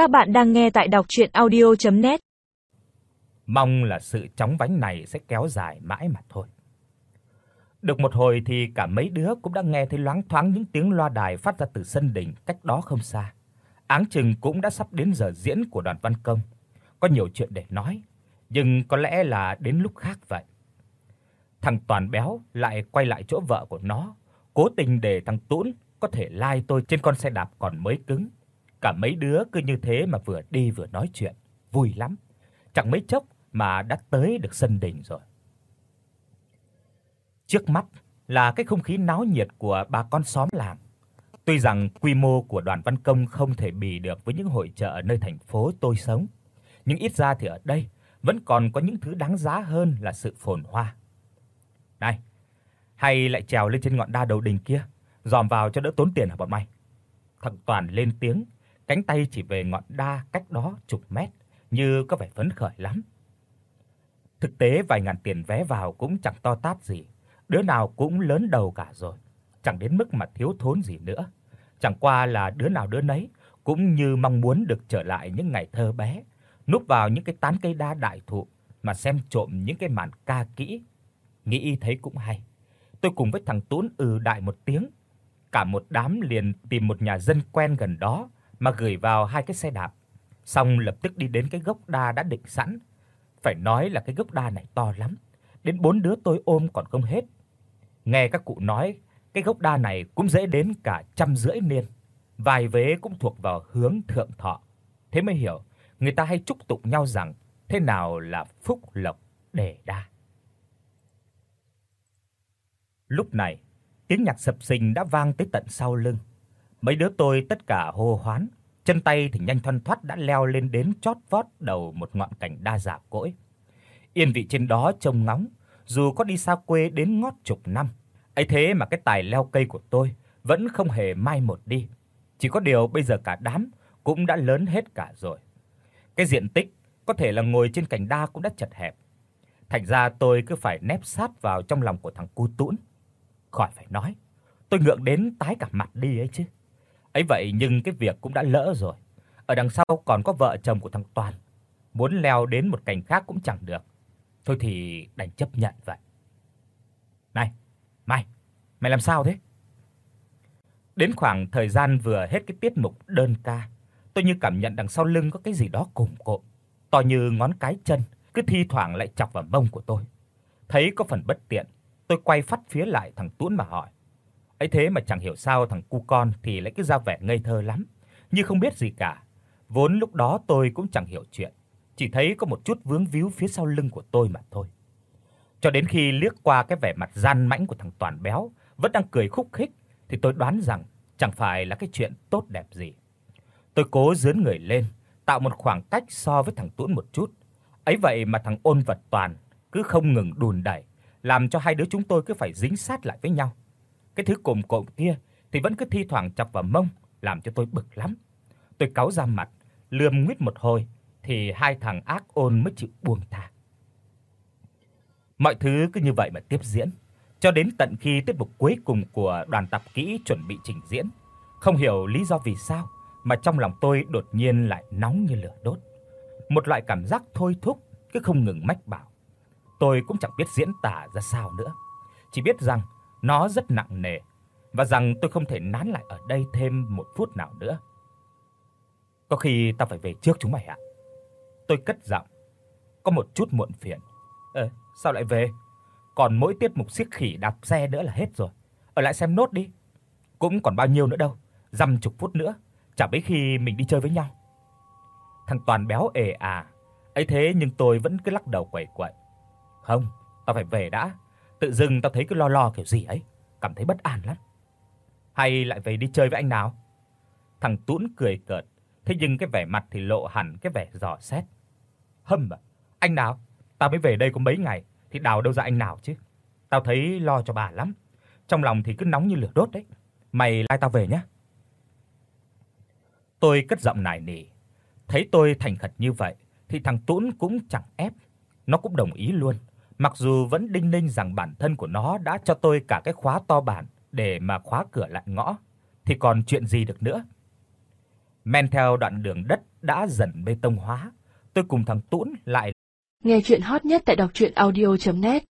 Các bạn đang nghe tại đọc audio net Mong là sự chóng vánh này sẽ kéo dài mãi mà thôi. Được một hồi thì cả mấy đứa cũng đã nghe thấy loáng thoáng những tiếng loa đài phát ra từ sân đình cách đó không xa. Áng chừng cũng đã sắp đến giờ diễn của đoàn văn công. Có nhiều chuyện để nói, nhưng có lẽ là đến lúc khác vậy. Thằng Toàn béo lại quay lại chỗ vợ của nó, cố tình để thằng tuấn có thể lai tôi trên con xe đạp còn mới cứng. Cả mấy đứa cứ như thế mà vừa đi vừa nói chuyện, vui lắm. Chẳng mấy chốc mà đã tới được sân đình rồi. Trước mắt là cái không khí náo nhiệt của bà con xóm làng. Tuy rằng quy mô của đoàn văn công không thể bì được với những hội chợ ở nơi thành phố tôi sống, nhưng ít ra thì ở đây vẫn còn có những thứ đáng giá hơn là sự phồn hoa. Này, hay lại trèo lên trên ngọn đa đầu đình kia, dòm vào cho đỡ tốn tiền hả bọn mày? Thằng Toàn lên tiếng, cánh tay chỉ về ngọn đa cách đó chục mét, như có vẻ phấn khởi lắm. Thực tế vài ngàn tiền vé vào cũng chẳng to tát gì, đứa nào cũng lớn đầu cả rồi, chẳng đến mức mà thiếu thốn gì nữa. Chẳng qua là đứa nào đứa nấy cũng như mong muốn được trở lại những ngày thơ bé, núp vào những cái tán cây đa đại thụ mà xem trộm những cái màn ca kỹ. Nghĩ thấy cũng hay. Tôi cùng với thằng Tún ừ đại một tiếng, cả một đám liền tìm một nhà dân quen gần đó mà gửi vào hai cái xe đạp, xong lập tức đi đến cái gốc đa đã định sẵn. Phải nói là cái gốc đa này to lắm, đến bốn đứa tôi ôm còn không hết. Nghe các cụ nói, cái gốc đa này cũng dễ đến cả trăm rưỡi niên, vài vế cũng thuộc vào hướng thượng thọ. Thế mới hiểu, người ta hay chúc tụng nhau rằng thế nào là phúc lộc đề đa. Lúc này, tiếng nhạc sập sình đã vang tới tận sau lưng. Mấy đứa tôi tất cả hô hoán, chân tay thì nhanh thoăn thoắt đã leo lên đến chót vót đầu một ngọn cảnh đa dạ cỗi. Yên vị trên đó trông ngóng, dù có đi xa quê đến ngót chục năm, ấy thế mà cái tài leo cây của tôi vẫn không hề mai một đi. Chỉ có điều bây giờ cả đám cũng đã lớn hết cả rồi. Cái diện tích có thể là ngồi trên cành đa cũng đã chật hẹp. Thành ra tôi cứ phải nép sát vào trong lòng của thằng cu tũn. Khỏi phải nói, tôi ngượng đến tái cả mặt đi ấy chứ. Ấy vậy nhưng cái việc cũng đã lỡ rồi. Ở đằng sau còn có vợ chồng của thằng Toàn, muốn leo đến một cảnh khác cũng chẳng được. Thôi thì đành chấp nhận vậy. Này, mày, mày làm sao thế? Đến khoảng thời gian vừa hết cái tiết mục đơn ca, tôi như cảm nhận đằng sau lưng có cái gì đó cộm cộm, to như ngón cái chân, cứ thi thoảng lại chọc vào mông của tôi. Thấy có phần bất tiện, tôi quay phát phía lại thằng Tuấn mà hỏi. Ấy thế mà chẳng hiểu sao thằng cu con thì lại cứ ra vẻ ngây thơ lắm, như không biết gì cả. Vốn lúc đó tôi cũng chẳng hiểu chuyện, chỉ thấy có một chút vướng víu phía sau lưng của tôi mà thôi. Cho đến khi liếc qua cái vẻ mặt gian mãnh của thằng Toàn béo, vẫn đang cười khúc khích thì tôi đoán rằng chẳng phải là cái chuyện tốt đẹp gì. Tôi cố giương người lên, tạo một khoảng cách so với thằng Tuấn một chút. Ấy vậy mà thằng Ôn Vật Toàn cứ không ngừng đùn đẩy, làm cho hai đứa chúng tôi cứ phải dính sát lại với nhau. Cái thứ cồm cộm kia thì vẫn cứ thi thoảng chọc vào mông, làm cho tôi bực lắm. Tôi cáu ra mặt, lườm nguyết một hồi thì hai thằng ác ôn mới chịu buông tha. Mọi thứ cứ như vậy mà tiếp diễn, cho đến tận khi tiết mục cuối cùng của đoàn tập kỹ chuẩn bị trình diễn. Không hiểu lý do vì sao mà trong lòng tôi đột nhiên lại nóng như lửa đốt. Một loại cảm giác thôi thúc cứ không ngừng mách bảo. Tôi cũng chẳng biết diễn tả ra sao nữa, chỉ biết rằng nó rất nặng nề và rằng tôi không thể nán lại ở đây thêm một phút nào nữa. Có khi ta phải về trước chúng mày ạ. Tôi cất giọng, có một chút muộn phiền. Ơ, sao lại về? Còn mỗi tiết mục xiếc khỉ đạp xe nữa là hết rồi. Ở lại xem nốt đi. Cũng còn bao nhiêu nữa đâu, dăm chục phút nữa, chả mấy khi mình đi chơi với nhau. Thằng Toàn béo ề à, ấy thế nhưng tôi vẫn cứ lắc đầu quẩy quậy. Không, tao phải về đã. Tự dưng tao thấy cứ lo lo kiểu gì ấy, cảm thấy bất an lắm. Hay lại về đi chơi với anh nào? Thằng tuấn cười cợt, thế nhưng cái vẻ mặt thì lộ hẳn cái vẻ dò xét. Hâm à, anh nào? Tao mới về đây có mấy ngày thì đào đâu ra anh nào chứ. Tao thấy lo cho bà lắm. Trong lòng thì cứ nóng như lửa đốt đấy. Mày lai tao về nhé. Tôi cất giọng nài nỉ. Thấy tôi thành khẩn như vậy thì thằng tuấn cũng chẳng ép, nó cũng đồng ý luôn. Mặc dù vẫn đinh ninh rằng bản thân của nó đã cho tôi cả cái khóa to bản để mà khóa cửa lại ngõ thì còn chuyện gì được nữa. Men theo đoạn đường đất đã dần bê tông hóa, tôi cùng thằng Tuấn lại Nghe truyện hot nhất tại doctruyenaudio.net